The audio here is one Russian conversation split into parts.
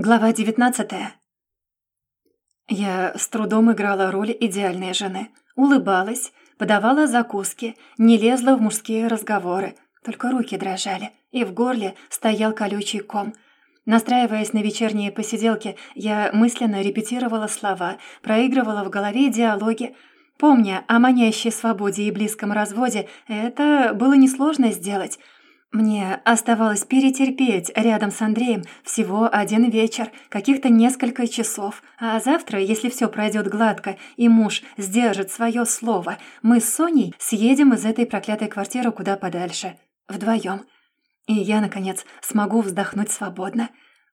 Глава девятнадцатая. Я с трудом играла роль идеальной жены. Улыбалась, подавала закуски, не лезла в мужские разговоры. Только руки дрожали, и в горле стоял колючий ком. Настраиваясь на вечерние посиделки, я мысленно репетировала слова, проигрывала в голове диалоги. Помня о манящей свободе и близком разводе, это было несложно сделать — мне оставалось перетерпеть рядом с Андреем всего один вечер, каких-то несколько часов, а завтра, если все пройдет гладко и муж сдержит свое слово, мы с Соней съедем из этой проклятой квартиры куда подальше, вдвоем. И я, наконец, смогу вздохнуть свободно.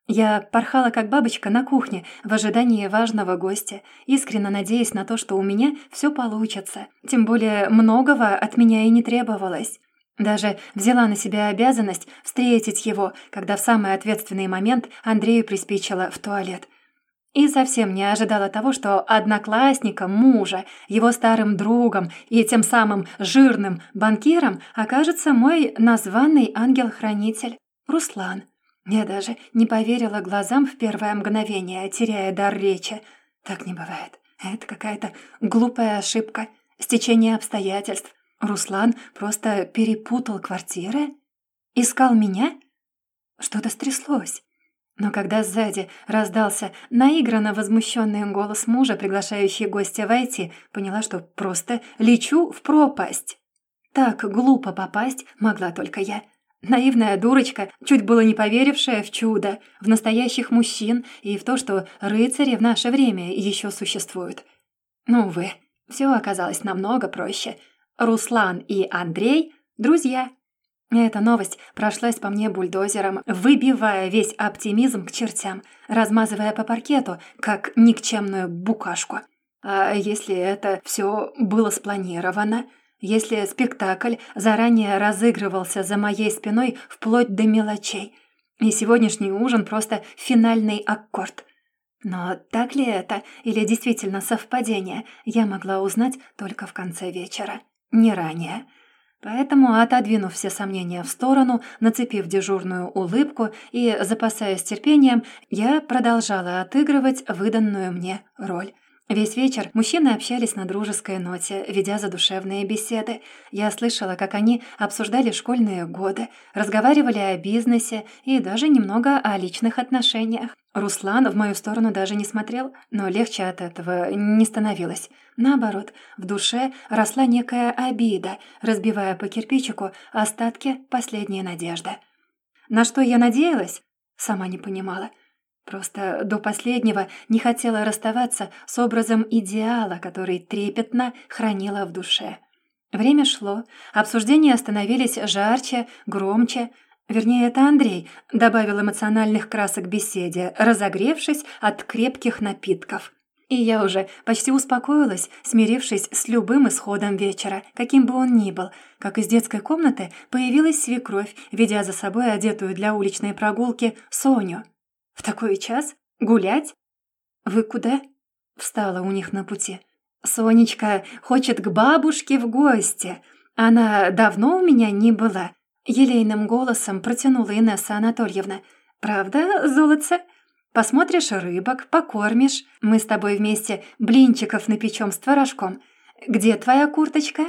Я порхала как бабочка на кухне в ожидании важного гостя, искренне надеясь на то, что у меня все получится. Тем более многого от меня и не требовалось. Даже взяла на себя обязанность встретить его, когда в самый ответственный момент Андрею приспичило в туалет. И совсем не ожидала того, что одноклассником мужа, его старым другом и тем самым жирным банкиром окажется мой названный ангел-хранитель Руслан. Я даже не поверила глазам в первое мгновение, теряя дар речи. Так не бывает. Это какая-то глупая ошибка, стечение обстоятельств. Руслан просто перепутал квартиры? Искал меня? Что-то стряслось. Но когда сзади раздался наигранно возмущенный голос мужа, приглашающий гостя войти, поняла, что просто лечу в пропасть. Так глупо попасть могла только я. Наивная дурочка, чуть было не поверившая в чудо, в настоящих мужчин и в то, что рыцари в наше время еще существуют. Ну, увы, все оказалось намного проще — Руслан и Андрей – друзья. Эта новость прошлась по мне бульдозером, выбивая весь оптимизм к чертям, размазывая по паркету, как никчемную букашку. А если это все было спланировано? Если спектакль заранее разыгрывался за моей спиной вплоть до мелочей? И сегодняшний ужин просто финальный аккорд – но так ли это, или действительно совпадение, я могла узнать только в конце вечера не ранее. Поэтому, отодвинув все сомнения в сторону, нацепив дежурную улыбку и запасаясь терпением, я продолжала отыгрывать выданную мне роль. Весь вечер мужчины общались на дружеской ноте, ведя задушевные беседы. Я слышала, как они обсуждали школьные годы, разговаривали о бизнесе и даже немного о личных отношениях. Руслан в мою сторону даже не смотрел, но легче от этого не становилось. Наоборот, в душе росла некая обида, разбивая по кирпичику остатки последней надежды. На что я надеялась, сама не понимала — Просто до последнего не хотела расставаться с образом идеала, который трепетно хранила в душе. Время шло, обсуждения становились жарче, громче. Вернее, это Андрей добавил эмоциональных красок беседе, разогревшись от крепких напитков. И я уже почти успокоилась, смирившись с любым исходом вечера, каким бы он ни был, как из детской комнаты появилась свекровь, ведя за собой одетую для уличной прогулки Соню. В такой час? Гулять? Вы куда? Встала у них на пути. Сонечка хочет к бабушке в гости. Она давно у меня не была. Елейным голосом протянула Инесса Анатольевна. «Правда, золотце? Посмотришь рыбок, покормишь. Мы с тобой вместе блинчиков напечем с творожком. Где твоя курточка?»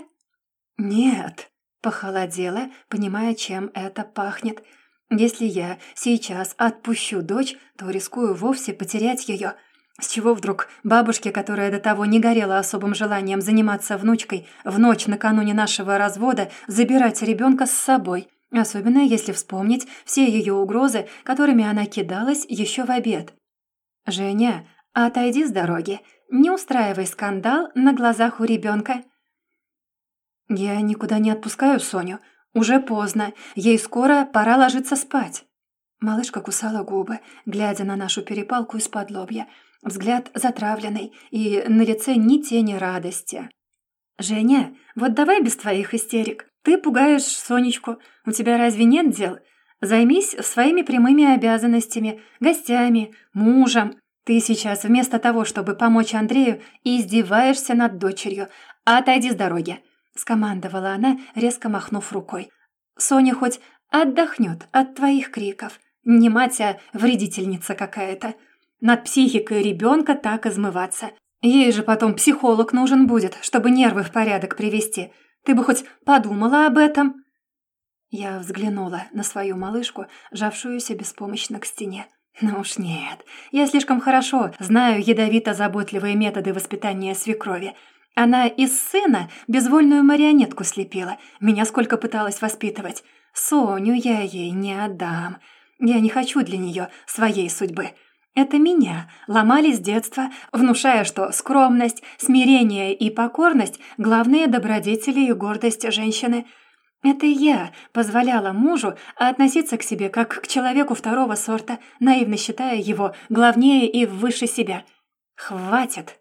«Нет», — похолодела, понимая, чем это пахнет. Если я сейчас отпущу дочь, то рискую вовсе потерять ее. С чего вдруг бабушке, которая до того не горела особым желанием заниматься внучкой, в ночь накануне нашего развода забирать ребенка с собой? Особенно если вспомнить все ее угрозы, которыми она кидалась еще в обед. «Женя, отойди с дороги. Не устраивай скандал на глазах у ребенка. «Я никуда не отпускаю Соню. «Уже поздно. Ей скоро пора ложиться спать». Малышка кусала губы, глядя на нашу перепалку из-под лобья. Взгляд затравленный и на лице ни тени радости. «Женя, вот давай без твоих истерик. Ты пугаешь Сонечку. У тебя разве нет дел? Займись своими прямыми обязанностями, гостями, мужем. Ты сейчас вместо того, чтобы помочь Андрею, издеваешься над дочерью. Отойди с дороги. — скомандовала она, резко махнув рукой. «Соня хоть отдохнет от твоих криков. Не мать, а вредительница какая-то. Над психикой ребенка так измываться. Ей же потом психолог нужен будет, чтобы нервы в порядок привести. Ты бы хоть подумала об этом?» Я взглянула на свою малышку, жавшуюся беспомощно к стене. «Ну уж нет, я слишком хорошо знаю ядовито-заботливые методы воспитания свекрови. Она из сына безвольную марионетку слепила, меня сколько пыталась воспитывать. Соню я ей не отдам. Я не хочу для нее своей судьбы. Это меня ломали с детства, внушая, что скромность, смирение и покорность – главные добродетели и гордость женщины. Это я позволяла мужу относиться к себе как к человеку второго сорта, наивно считая его главнее и выше себя. Хватит.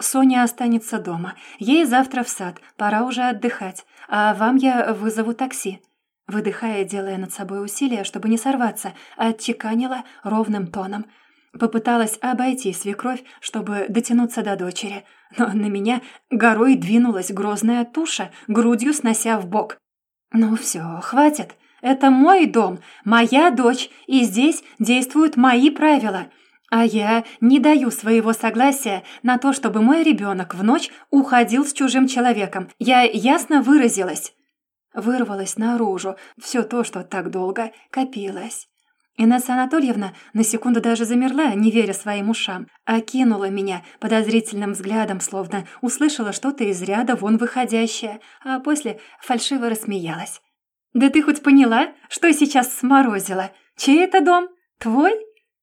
Соня останется дома. Ей завтра в сад, пора уже отдыхать. А вам я вызову такси. Выдыхая, делая над собой усилия, чтобы не сорваться, отчеканила ровным тоном. Попыталась обойти свекровь, чтобы дотянуться до дочери, но на меня горой двинулась грозная туша, грудью снося в бок. «Ну все, хватит. Это мой дом, моя дочь, и здесь действуют мои правила. А я не даю своего согласия на то, чтобы мой ребенок в ночь уходил с чужим человеком. Я ясно выразилась». Вырвалось наружу все то, что так долго копилось. Инесса Анатольевна на секунду даже замерла, не веря своим ушам, окинула меня подозрительным взглядом, словно услышала что-то из ряда вон выходящее, а после фальшиво рассмеялась. «Да ты хоть поняла, что сейчас сморозила? Чей это дом? Твой?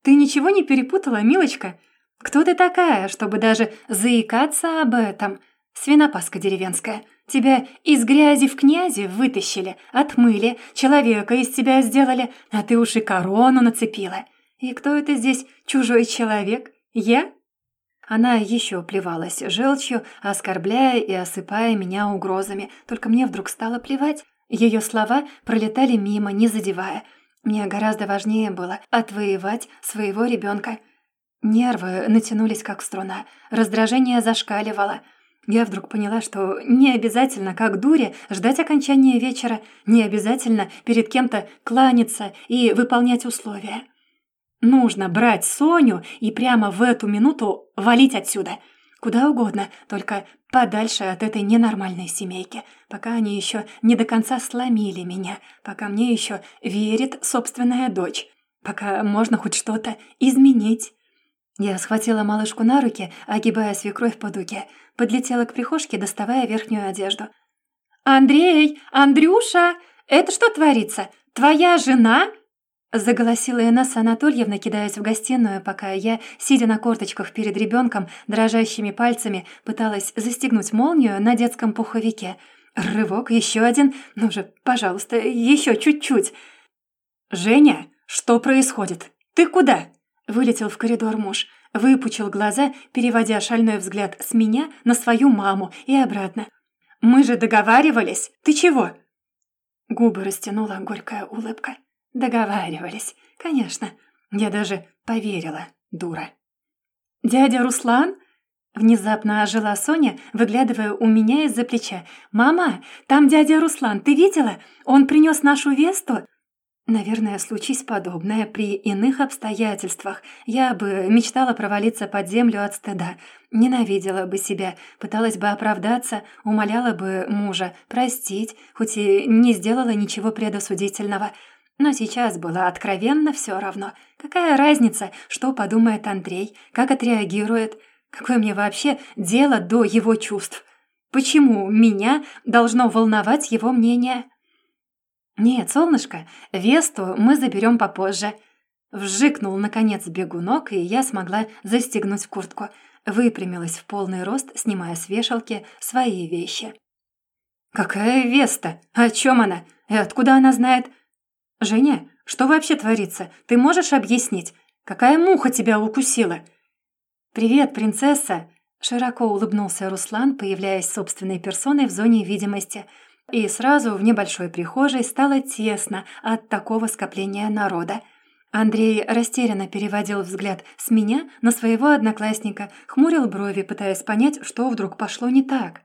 Ты ничего не перепутала, милочка? Кто ты такая, чтобы даже заикаться об этом? Свинопаска деревенская». Тебя из грязи в князи вытащили, отмыли, человека из тебя сделали, а ты уж и корону нацепила. И кто это здесь чужой человек? Я?» Она еще плевалась желчью, оскорбляя и осыпая меня угрозами. Только мне вдруг стало плевать. Ее слова пролетали мимо, не задевая. Мне гораздо важнее было отвоевать своего ребенка. Нервы натянулись, как струна. Раздражение зашкаливало — я вдруг поняла, что не обязательно, как дуре, ждать окончания вечера, не обязательно перед кем-то кланяться и выполнять условия. Нужно брать Соню и прямо в эту минуту валить отсюда. Куда угодно, только подальше от этой ненормальной семейки, пока они еще не до конца сломили меня, пока мне еще верит собственная дочь, пока можно хоть что-то изменить. Я схватила малышку на руки, огибая свекровь по дуге, подлетела к прихожке, доставая верхнюю одежду. «Андрей! Андрюша! Это что творится? Твоя жена?» Заголосила Инесса Анатольевна, кидаясь в гостиную, пока я, сидя на корточках перед ребенком, дрожащими пальцами пыталась застегнуть молнию на детском пуховике. Рывок, еще один. Ну же, пожалуйста, еще чуть-чуть. «Женя, что происходит? Ты куда?» Вылетел в коридор муж, выпучил глаза, переводя шальной взгляд с меня на свою маму и обратно. «Мы же договаривались! Ты чего?» Губы растянула горькая улыбка. «Договаривались, конечно. Я даже поверила, дура». «Дядя Руслан?» Внезапно ожила Соня, выглядывая у меня из-за плеча. «Мама, там дядя Руслан, ты видела? Он принес нашу Весту?» Наверное, случись подобное при иных обстоятельствах, я бы мечтала провалиться под землю от стыда, ненавидела бы себя, пыталась бы оправдаться, умоляла бы мужа простить, хоть и не сделала ничего предосудительного. Но сейчас было откровенно все равно. Какая разница, что подумает Андрей, как отреагирует? Какое мне вообще дело до его чувств? Почему меня должно волновать его мнение?» «Нет, солнышко, Весту мы заберем попозже». Вжикнул, наконец, бегунок, и я смогла застегнуть куртку. Выпрямилась в полный рост, снимая с вешалки свои вещи. «Какая Веста? О чем она? И откуда она знает?» «Женя, что вообще творится? Ты можешь объяснить? Какая муха тебя укусила?» «Привет, принцесса!» Широко улыбнулся Руслан, появляясь собственной персоной в зоне видимости – и сразу в небольшой прихожей стало тесно от такого скопления народа. Андрей растерянно переводил взгляд с меня на своего одноклассника, хмурил брови, пытаясь понять, что вдруг пошло не так.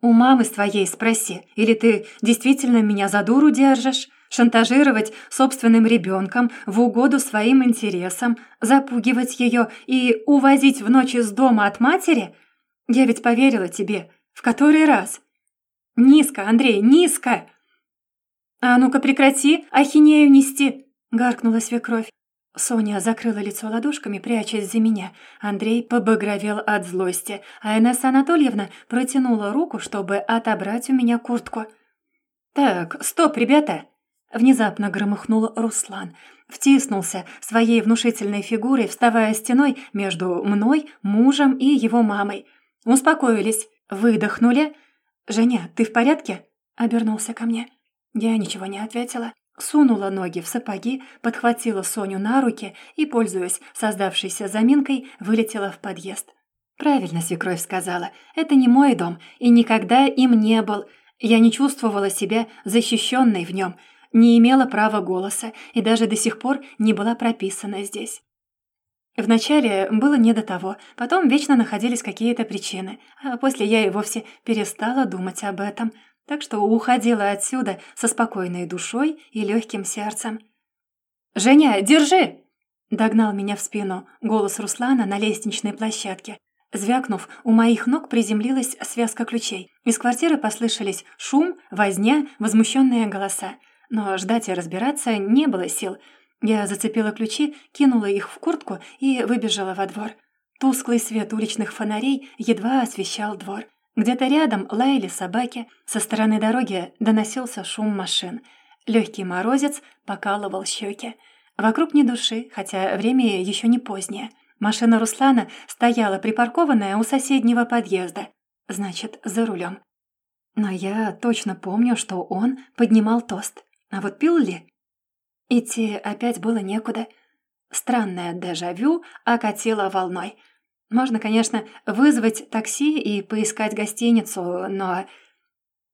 «У мамы с твоей спроси, или ты действительно меня за дуру держишь?» Шантажировать собственным ребенком в угоду своим интересам, запугивать ее и увозить в ночь из дома от матери? Я ведь поверила тебе. В который раз? Низко, Андрей, низко! А ну-ка прекрати ахинею нести, гаркнула свекровь. Соня закрыла лицо ладошками, прячась за меня. Андрей побагровел от злости, а Инесса Анатольевна протянула руку, чтобы отобрать у меня куртку. «Так, стоп, ребята!» Внезапно громыхнул Руслан. Втиснулся своей внушительной фигурой, вставая стеной между мной, мужем и его мамой. Успокоились, выдохнули. «Женя, ты в порядке?» — обернулся ко мне. Я ничего не ответила. Сунула ноги в сапоги, подхватила Соню на руки и, пользуясь создавшейся заминкой, вылетела в подъезд. «Правильно свекровь сказала. Это не мой дом, и никогда им не был. Я не чувствовала себя защищенной в нем, не имела права голоса и даже до сих пор не была прописана здесь». Вначале было не до того, потом вечно находились какие-то причины, а после я и вовсе перестала думать об этом – так что уходила отсюда со спокойной душой и легким сердцем. «Женя, держи!» Догнал меня в спину голос Руслана на лестничной площадке. Звякнув, у моих ног приземлилась связка ключей. Из квартиры послышались шум, возня, возмущенные голоса. Но ждать и разбираться не было сил. Я зацепила ключи, кинула их в куртку и выбежала во двор. Тусклый свет уличных фонарей едва освещал двор. Где-то рядом лаяли собаки, со стороны дороги доносился шум машин. Легкий морозец покалывал щеки. Вокруг ни души, хотя время еще не позднее. Машина Руслана стояла припаркованная у соседнего подъезда. Значит, за рулем. Но я точно помню, что он поднимал тост. А вот пил ли? Идти опять было некуда. Странное дежавю окатило волной — можно, конечно, вызвать такси и поискать гостиницу, но...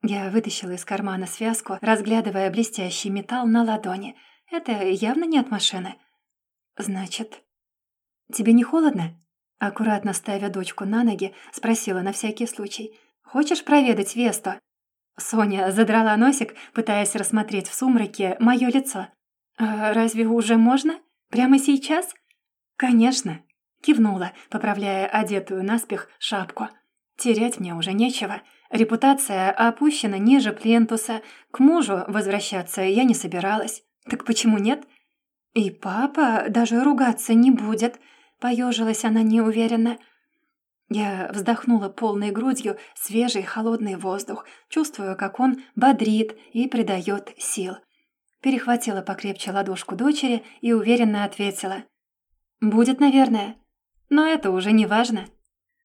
Я вытащила из кармана связку, разглядывая блестящий металл на ладони. Это явно не от машины. Значит... «Тебе не холодно?» Аккуратно ставя дочку на ноги, спросила на всякий случай. «Хочешь проведать Весту?» Соня задрала носик, пытаясь рассмотреть в сумраке мое лицо. «А разве уже можно? Прямо сейчас?» «Конечно», Кивнула, поправляя одетую наспех шапку. Терять мне уже нечего. Репутация опущена ниже плентуса. К мужу возвращаться я не собиралась. Так почему нет? И папа даже ругаться не будет. Поежилась она неуверенно. Я вздохнула полной грудью свежий холодный воздух, чувствуя, как он бодрит и придает сил. Перехватила покрепче ладошку дочери и уверенно ответила. «Будет, наверное. Но это уже не важно.